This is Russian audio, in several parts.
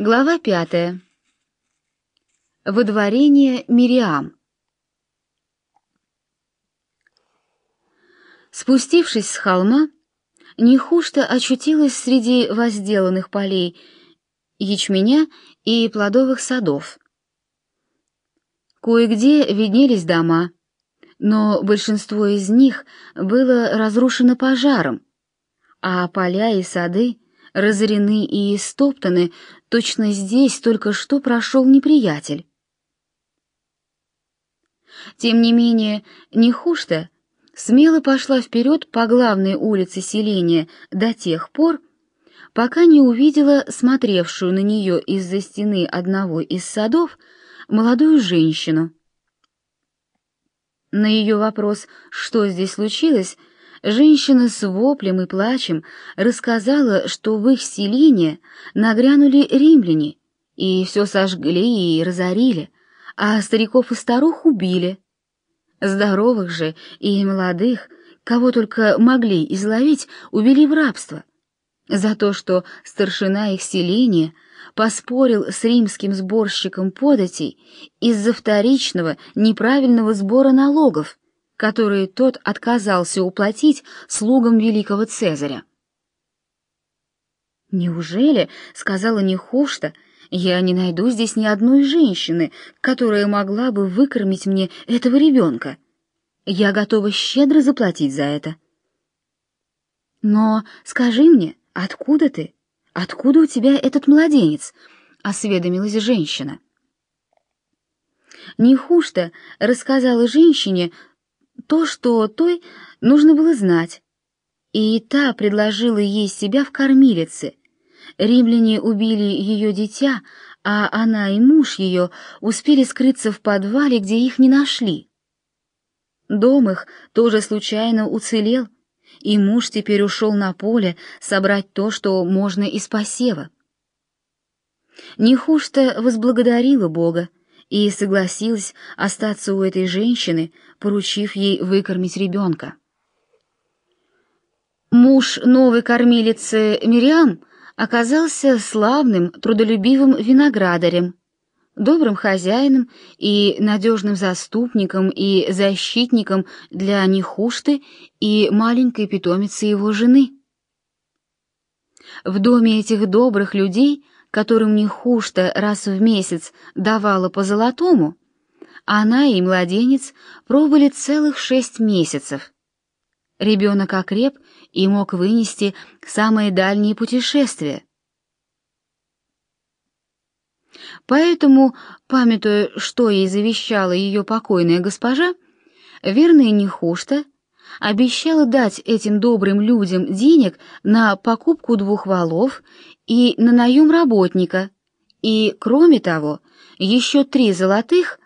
Глава пятая. Водворение Мириам. Спустившись с холма, Нехушта очутилась среди возделанных полей ячменя и плодовых садов. Кое-где виднелись дома, но большинство из них было разрушено пожаром, а поля и сады разорены и истоптаны, точно здесь только что прошел неприятель. Тем не менее, Нехушта смело пошла вперед по главной улице селения до тех пор, пока не увидела смотревшую на нее из-за стены одного из садов молодую женщину. На ее вопрос, что здесь случилось, женщина с воплем и плачем рассказала, что в их селение нагрянули римляне и все сожгли и разорили, а стариков и старух убили. Здоровых же и молодых, кого только могли изловить, увели в рабство. За то, что старшина их селения поспорил с римским сборщиком податей из-за вторичного неправильного сбора налогов, которые тот отказался уплатить слугам великого Цезаря. «Неужели, — сказала Нехушта, — я не найду здесь ни одной женщины, которая могла бы выкормить мне этого ребенка. Я готова щедро заплатить за это. Но скажи мне, откуда ты? Откуда у тебя этот младенец? осведомилась женщина. Нехушта рассказала женщине то, что той нужно было знать, и та предложила ей себя в кормилице, Римляне убили ее дитя, а она и муж ее успели скрыться в подвале, где их не нашли. Дом их тоже случайно уцелел, и муж теперь ушел на поле собрать то, что можно из посева. Нехушта возблагодарила Бога и согласилась остаться у этой женщины, поручив ей выкормить ребенка. Муж новой кормилицы Мириам оказался славным, трудолюбивым виноградарем, добрым хозяином и надежным заступником и защитником для Нехушты и маленькой питомицы его жены. В доме этих добрых людей, которым Нехушта раз в месяц давала по золотому, она и младенец пробыли целых шесть месяцев. Ребенок окреп и мог вынести самые дальние путешествия. Поэтому, памятуя, что ей завещала ее покойная госпожа, верная Нехушта обещала дать этим добрым людям денег на покупку двух валов и на наем работника, и, кроме того, еще три золотых,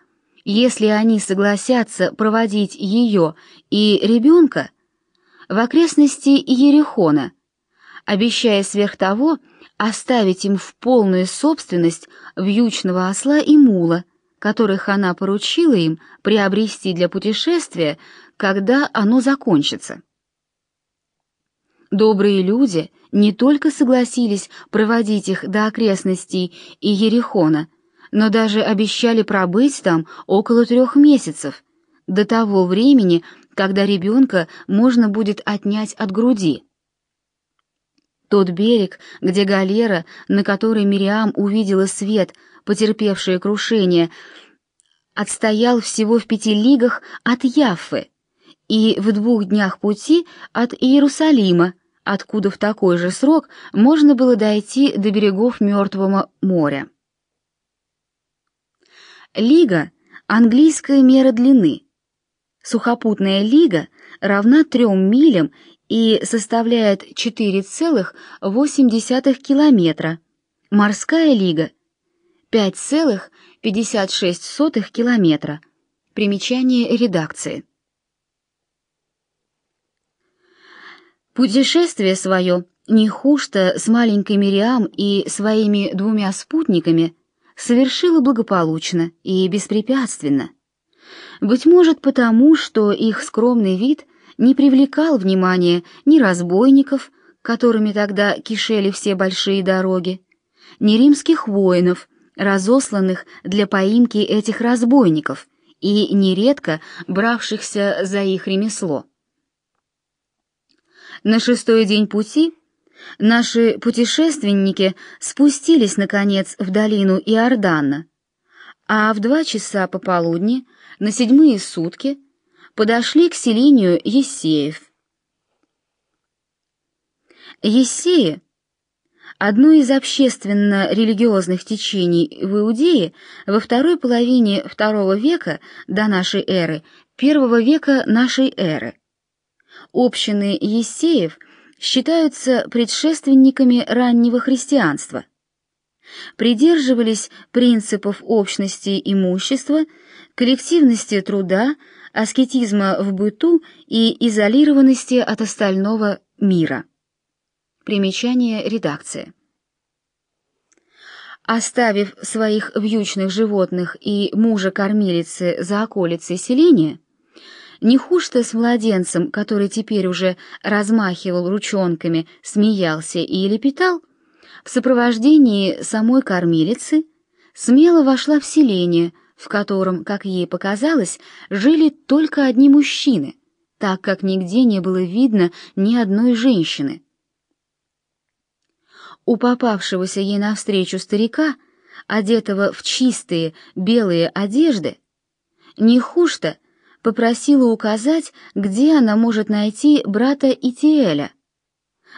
если они согласятся проводить ее и ребенка в окрестности Ерехона, обещая сверх того оставить им в полную собственность вьючного осла и мула, которых она поручила им приобрести для путешествия, когда оно закончится. Добрые люди не только согласились проводить их до окрестностей Иерихона, но даже обещали пробыть там около трех месяцев, до того времени, когда ребенка можно будет отнять от груди. Тот берег, где галера, на которой Мириам увидела свет, потерпевшее крушение, отстоял всего в пяти лигах от Яффы и в двух днях пути от Иерусалима, откуда в такой же срок можно было дойти до берегов Мертвого моря. Лига — английская мера длины — Сухопутная лига равна 3 милям и составляет 4,8 километра. Морская лига 5,56 километра. Примечание редакции. Путешествие свое Нехушта с маленькой Мириам и своими двумя спутниками совершила благополучно и беспрепятственно. Быть может потому, что их скромный вид не привлекал внимания ни разбойников, которыми тогда кишели все большие дороги, ни римских воинов, разосланных для поимки этих разбойников и нередко бравшихся за их ремесло. На шестой день пути наши путешественники спустились, наконец, в долину Иордана, а в два часа пополудни, на седьмые сутки, подошли к селению Ессеев. Ессеи — одно из общественно-религиозных течений в Иудее во второй половине II века до нашей эры, первого века нашей эры. Общины Ессеев считаются предшественниками раннего христианства. Придерживались принципов общности имущества, коллективности труда, аскетизма в быту и изолированности от остального мира. Примечание редакции. Оставив своих вьючных животных и мужа-кормилицы за околицей селения, Нехушто с младенцем, который теперь уже размахивал ручонками, смеялся и лепетал, в сопровождении самой кормилицы смело вошла в селение, в котором, как ей показалось, жили только одни мужчины, так как нигде не было видно ни одной женщины. У попавшегося ей навстречу старика, одетого в чистые белые одежды, Нехушто попросила указать, где она может найти брата Итиэля,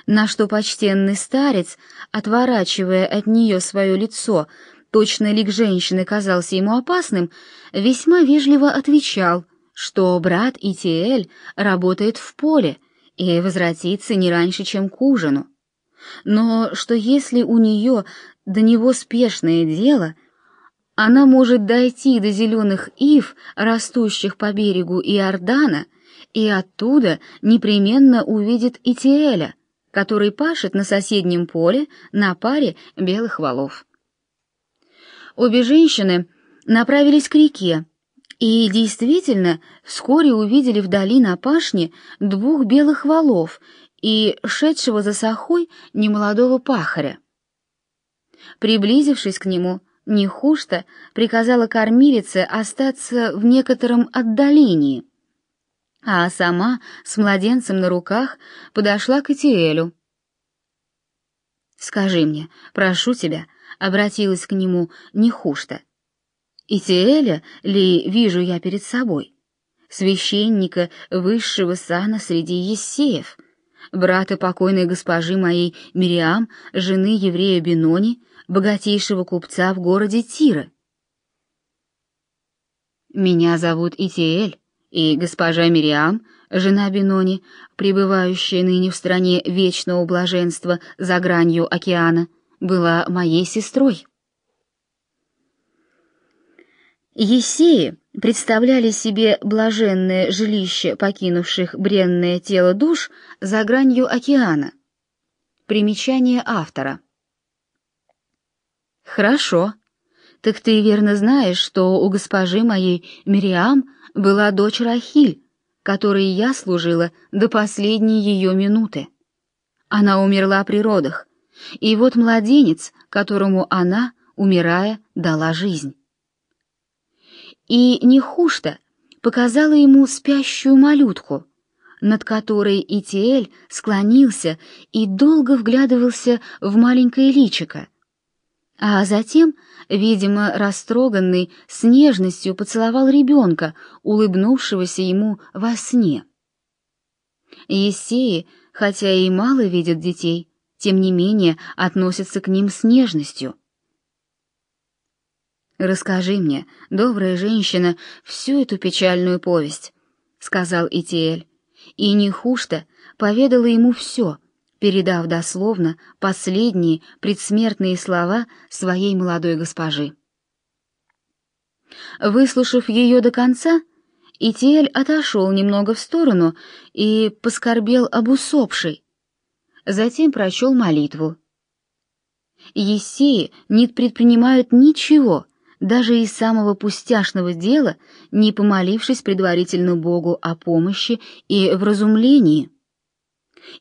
на что почтенный старец, отворачивая от нее свое лицо, точно лик женщины казался ему опасным, весьма вежливо отвечал, что брат Итиэль работает в поле и возвратится не раньше, чем к ужину, но что если у нее до него спешное дело — она может дойти до зеленых ив, растущих по берегу Иордана, и оттуда непременно увидит Итиэля, который пашет на соседнем поле на паре белых валов. Обе женщины направились к реке, и действительно вскоре увидели вдали на пашне двух белых валов и шедшего за сахой немолодого пахаря. Приблизившись к нему, Нехушта приказала кормилице остаться в некотором отдалении, а сама с младенцем на руках подошла к Этиэлю. «Скажи мне, прошу тебя», — обратилась к нему Нехушта, «Итиэля ли вижу я перед собой, священника высшего сана среди ессеев?» брата покойной госпожи моей Мириам, жены еврея Бинони, богатейшего купца в городе Тира. Меня зовут Итиэль, и госпожа Мириам, жена Бинони, пребывающая ныне в стране вечного блаженства за гранью океана, была моей сестрой. Ессеи представляли себе блаженное жилище покинувших бренное тело душ за гранью океана. Примечание автора. Хорошо. Так ты верно знаешь, что у госпожи моей Мириам была дочь Рахиль, которой я служила до последней ее минуты. Она умерла при родах, и вот младенец, которому она, умирая, дала жизнь. И Нехушта показала ему спящую малютку, над которой Итиэль склонился и долго вглядывался в маленькое личико, а затем, видимо, растроганный, с нежностью поцеловал ребенка, улыбнувшегося ему во сне. Есеи, хотя и мало видят детей, тем не менее относятся к ним с нежностью. «Расскажи мне, добрая женщина, всю эту печальную повесть», — сказал Итиэль, и Нехушта поведала ему все — передав дословно последние предсмертные слова своей молодой госпожи. Выслушав ее до конца, Итиэль отошел немного в сторону и поскорбел об усопшей. Затем прочел молитву. Ессеи не предпринимают ничего, даже из самого пустяшного дела, не помолившись предварительно Богу о помощи и вразумлении.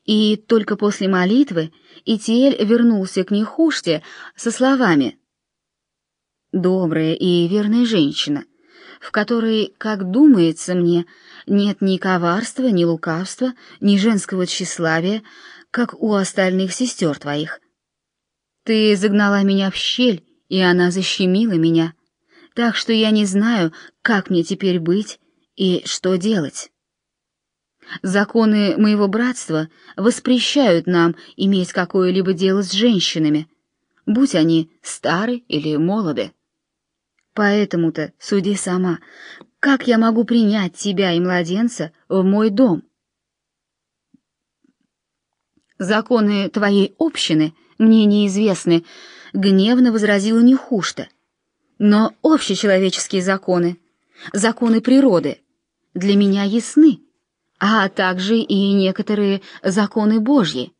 И только после молитвы Итиэль вернулся к Нехуште со словами «Добрая и верная женщина, в которой, как думается мне, нет ни коварства, ни лукавства, ни женского тщеславия, как у остальных сестер твоих. Ты загнала меня в щель, и она защемила меня, так что я не знаю, как мне теперь быть и что делать». Законы моего братства воспрещают нам иметь какое-либо дело с женщинами, будь они стары или молоды. Поэтому-то суди сама, как я могу принять тебя и младенца в мой дом? Законы твоей общины мне неизвестны, гневно возразила Нехушта. Но общечеловеческие законы, законы природы, для меня ясны а также и некоторые законы Божьи.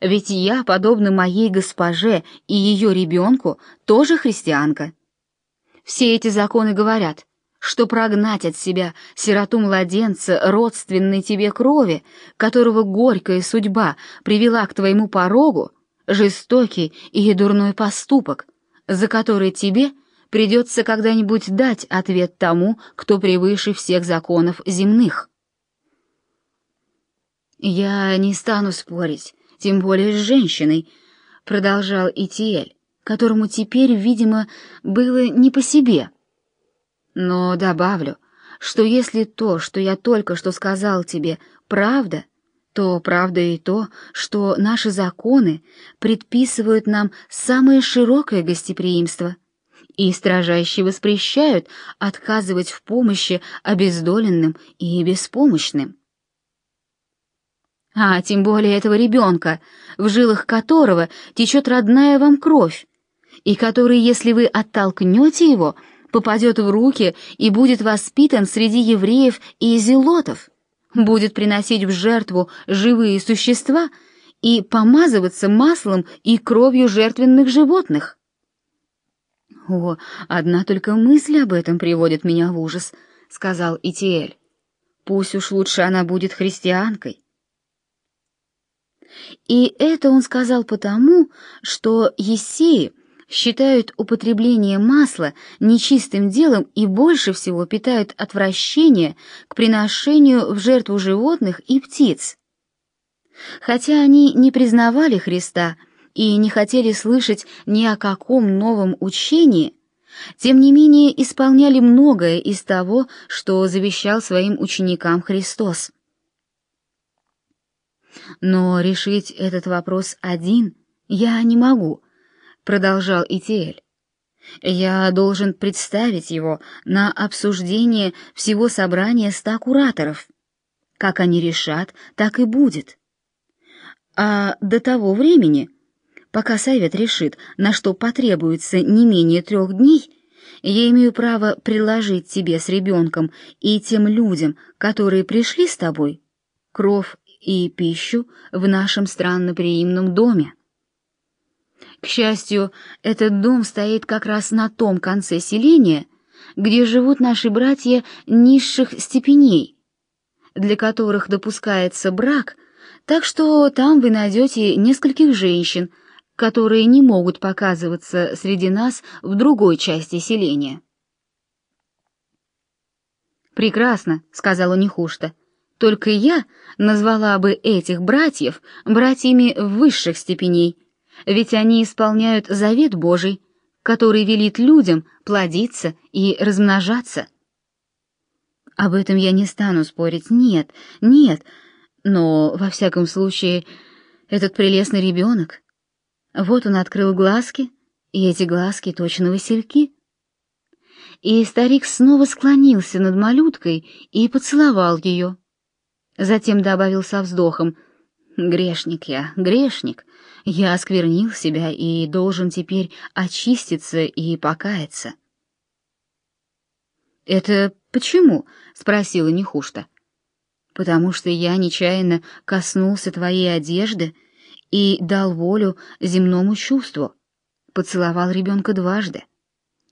Ведь я, подобно моей госпоже и ее ребенку, тоже христианка. Все эти законы говорят, что прогнать от себя сироту-младенца родственной тебе крови, которого горькая судьба привела к твоему порогу, жестокий и дурной поступок, за который тебе придется когда-нибудь дать ответ тому, кто превыше всех законов земных. «Я не стану спорить, тем более с женщиной», — продолжал Итиэль, которому теперь, видимо, было не по себе. «Но добавлю, что если то, что я только что сказал тебе, правда, то правда и то, что наши законы предписывают нам самое широкое гостеприимство» и строжайше воспрещают отказывать в помощи обездоленным и беспомощным а тем более этого ребенка, в жилах которого течет родная вам кровь, и который, если вы оттолкнете его, попадет в руки и будет воспитан среди евреев и зелотов, будет приносить в жертву живые существа и помазываться маслом и кровью жертвенных животных. «О, одна только мысль об этом приводит меня в ужас», — сказал Итиэль. «Пусть уж лучше она будет христианкой». И это он сказал потому, что ессеи считают употребление масла нечистым делом и больше всего питают отвращение к приношению в жертву животных и птиц. Хотя они не признавали Христа и не хотели слышать ни о каком новом учении, тем не менее исполняли многое из того, что завещал своим ученикам Христос. Но решить этот вопрос один я не могу, продолжал Итиэль. Я должен представить его на обсуждение всего собрания ста кураторов. Как они решат, так и будет. А до того времени, пока совет решит, на что потребуется не менее трех дней, я имею право предложить тебе с ребенком и тем людям, которые пришли с тобой, кров и пищу в нашем странноприимном доме. К счастью, этот дом стоит как раз на том конце селения, где живут наши братья низших степеней, для которых допускается брак, так что там вы найдете нескольких женщин, которые не могут показываться среди нас в другой части селения. «Прекрасно», — сказала Нехушта. Только я назвала бы этих братьев братьями высших степеней, ведь они исполняют завет Божий, который велит людям плодиться и размножаться. Об этом я не стану спорить, нет, нет, но, во всяком случае, этот прелестный ребенок. Вот он открыл глазки, и эти глазки точно васильки. И старик снова склонился над малюткой и поцеловал ее. Затем добавил со вздохом, «Грешник я, грешник. Я осквернил себя и должен теперь очиститься и покаяться». «Это почему?» — спросила Нехушта. «Потому что я нечаянно коснулся твоей одежды и дал волю земному чувству, поцеловал ребенка дважды.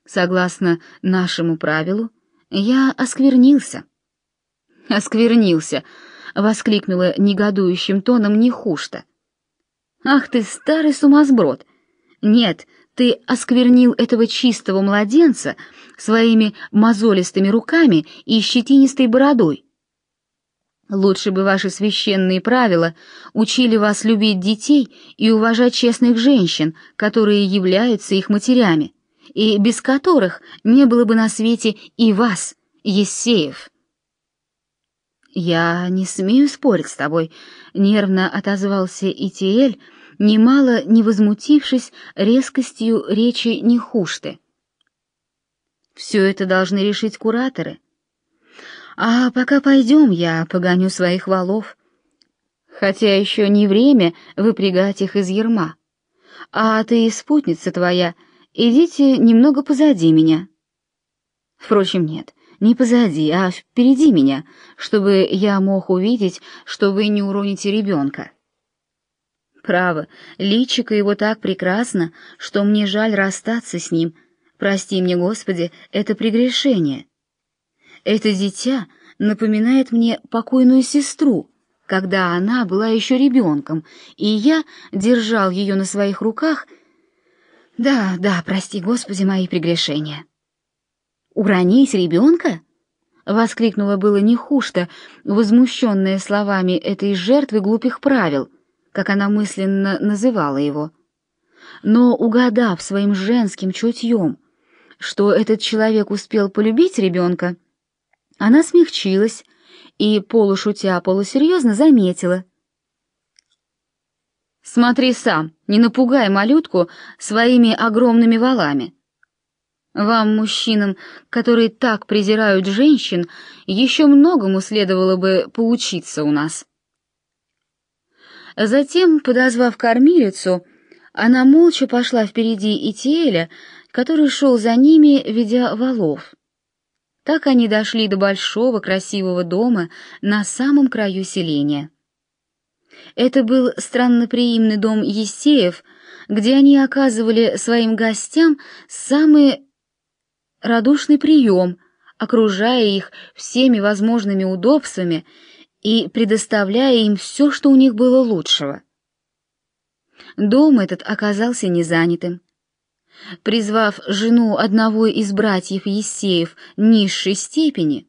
Согласно нашему правилу, я осквернился». «Осквернился», воскликнула негодующим тоном Нехушта. Ах ты старый сумасброд. Нет, ты осквернил этого чистого младенца своими мозолистыми руками и щетинистой бородой. Лучше бы ваши священные правила учили вас любить детей и уважать честных женщин, которые являются их матерями, и без которых не было бы на свете и вас, Ессеев. Я не смею спорить с тобой, нервно отозвался Итиэль, немало не возмутившись резкостью речи Нехушты. Все это должны решить кураторы. А пока пойдем, я погоню своих валов. Хотя еще не время выпрягать их из ерма. А ты спутница твоя, идите немного позади меня. Впрочем, нет, не позади, а впереди меня, чтобы я мог увидеть, что вы не уроните ребенка. Право, личико его так прекрасно, что мне жаль расстаться с ним. Прости мне, Господи, это прегрешение. Это дитя напоминает мне покойную сестру, когда она была еще ребенком, и я держал ее на своих руках. Да, да, прости, Господи, мои прегрешения. Уронить ребенка? воскликнула было Нехушта, возмущенная словами этой жертвы глупых правил, как она мысленно называла его. Но угадав своим женским чутьем, что этот человек успел полюбить ребенка, она смягчилась и, полушутя, полусерьезно заметила. «Смотри сам, не напугай малютку своими огромными валами. Вам, мужчинам, которые так презирают женщин, еще многому следовало бы поучиться у нас». Затем, подозвав кормилицу, она молча пошла впереди Итиэля, который шел за ними, ведя валов. Так они дошли до большого красивого дома на самом краю селения. Это был странноприимный дом Есеев, где они оказывали своим гостям самый радушный прием, окружая их всеми возможными удобствами и предоставляя им все, что у них было лучшего. Дом этот оказался незанятым. Призвав жену одного из братьев Есеев низшей степени,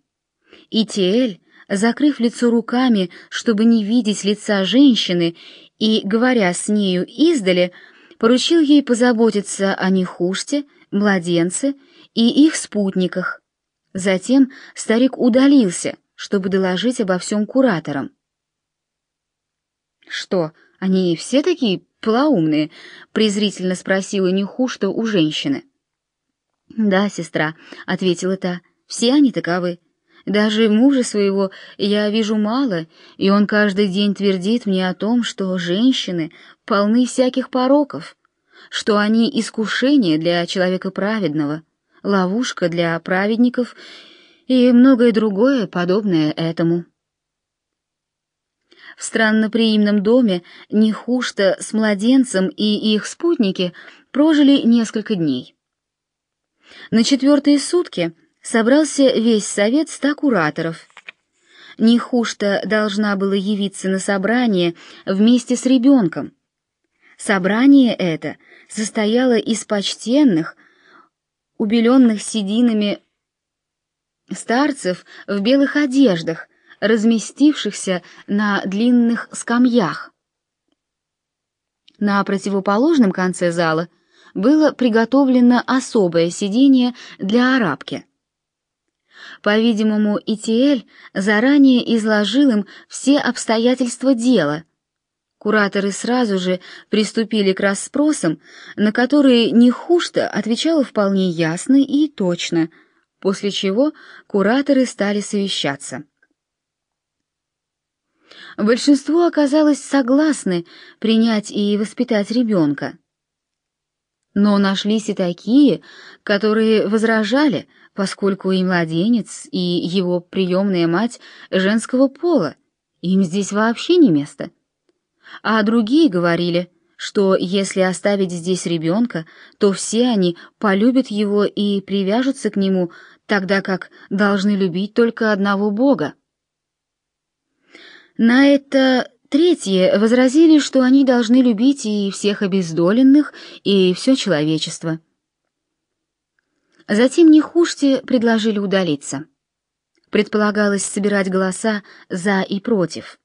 Итиэль, закрыв лицо руками, чтобы не видеть лица женщины, и, говоря с нею издали, поручил ей позаботиться о Нехуште, младенце и их спутниках. Затем старик удалился, чтобы доложить обо всем кураторам. «Что, они все такие полоумные?» — презрительно спросила Нехушта у женщины. «Да, сестра», — ответила та, — «все они таковы. Даже мужа своего я вижу мало, и он каждый день твердит мне о том, что женщины полны всяких пороков, что они искушение для человека праведного, ловушка для праведников и многое другое, подобное этому». В странноприимном доме Нехушта с младенцем и их спутники прожили несколько дней. На четвертые сутки собрался весь совет ста кураторов. Нехушта должна была явиться на собрание вместе с ребенком. Собрание это состояло из почтенных, убеленных сединами старцев в белых одеждах, разместившихся на длинных скамьях. На противоположном конце зала было приготовлено особое сиденье для арабки. По-видимому, Итиэль заранее изложил им все обстоятельства дела. Кураторы сразу же приступили к расспросам, на которые Нехушта отвечала вполне ясно и точно, после чего кураторы стали совещаться. Большинство оказалось согласны принять и воспитать ребенка. Но нашлись и такие, которые возражали, поскольку и младенец, и его приемная мать женского пола, им здесь вообще не место. А другие говорили, что если оставить здесь ребенка, то все они полюбят его и привяжутся к нему, тогда как должны любить только одного Бога. На это третьи возразили, что они должны любить и всех обездоленных, и все человечество. Затем Нехуште предложили удалиться. Предполагалось собирать голоса «за» и «против».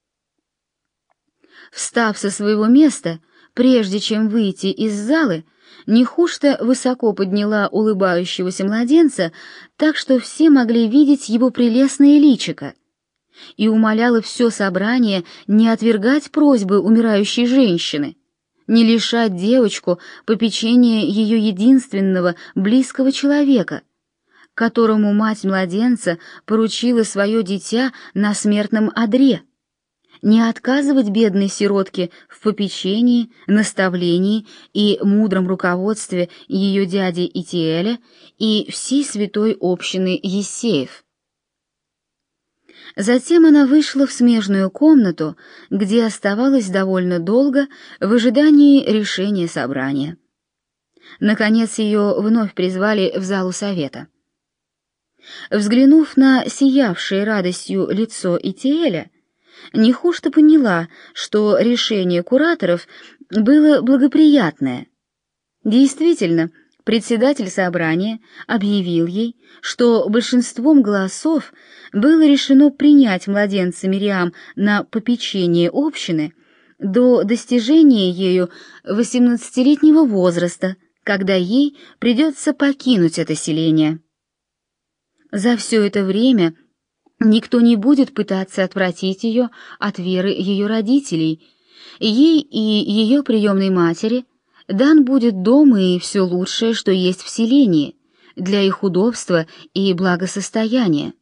Встав со своего места, прежде чем выйти из залы, Нехушта высоко подняла улыбающегося младенца, так что все могли видеть его прелестное личико, и умоляла все собрание не отвергать просьбы умирающей женщины, не лишать девочку попечения ее единственного близкого человека, которому мать младенца поручила свое дитя на смертном одре не отказывать бедной сиротке в попечении, наставлении и мудром руководстве ее дяди Итиэля и всей святой общины Есеев. Затем она вышла в смежную комнату, где оставалась довольно долго в ожидании решения собрания. Наконец ее вновь призвали в залу совета. Взглянув на сиявшее радостью лицо Итиэля, Нехушта поняла, что решение кураторов было благоприятное. Действительно, председатель собрания объявил ей, что большинством голосов было решено принять младенца Мириам на попечение общины до достижения ею 18-летнего возраста, когда ей придется покинуть это селение. За все это время Никто не будет пытаться отвратить ее от веры ее родителей. Ей и ее приемной матери дан будет дом и все лучшее, что есть в селении, для их удобства и благосостояния.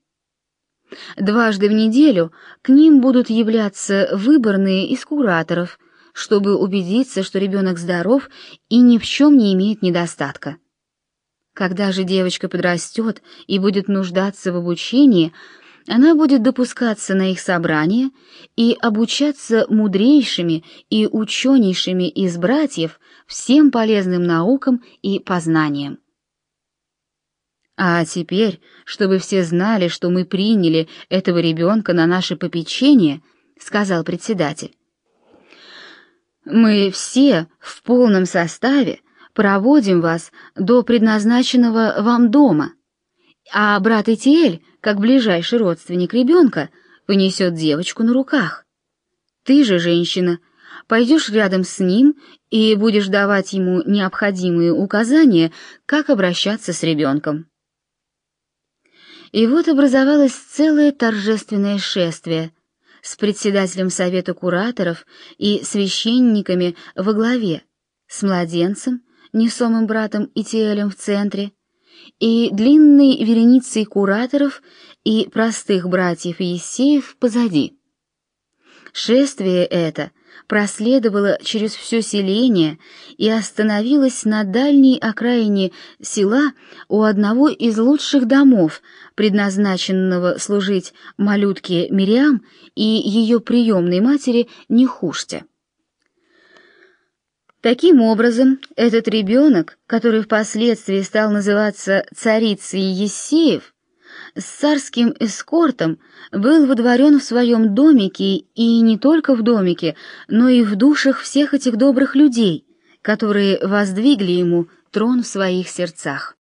Дважды в неделю к ним будут являться выборные из кураторов, чтобы убедиться, что ребенок здоров и ни в чем не имеет недостатка. Когда же девочка подрастет и будет нуждаться в обучении, она будет допускаться на их собрания и обучаться мудрейшими и ученейшими из братьев всем полезным наукам и познаниям. А теперь, чтобы все знали, что мы приняли этого ребенка на наше попечение, сказал председатель. Мы все в полном составе проводим вас до предназначенного вам дома, а брат Итиэль как ближайший родственник ребенка, понесет девочку на руках. Ты же, женщина, пойдешь рядом с ним и будешь давать ему необходимые указания, как обращаться с ребенком. И вот образовалось целое торжественное шествие с председателем совета кураторов и священниками во главе, с младенцем, несомым братом Итиэлем в центре, и длинной вереницей кураторов и простых братьев Есеев позади. Шествие это проследовало через все селение и остановилось на дальней окраине села у одного из лучших домов, предназначенного служить малютке Мириам и ее приемной матери Нехуште. Таким образом, этот ребенок, который впоследствии стал называться царицей Ессеев, с царским эскортом был водворен в своем домике и не только в домике, но и в душах всех этих добрых людей, которые воздвигли ему трон в своих сердцах.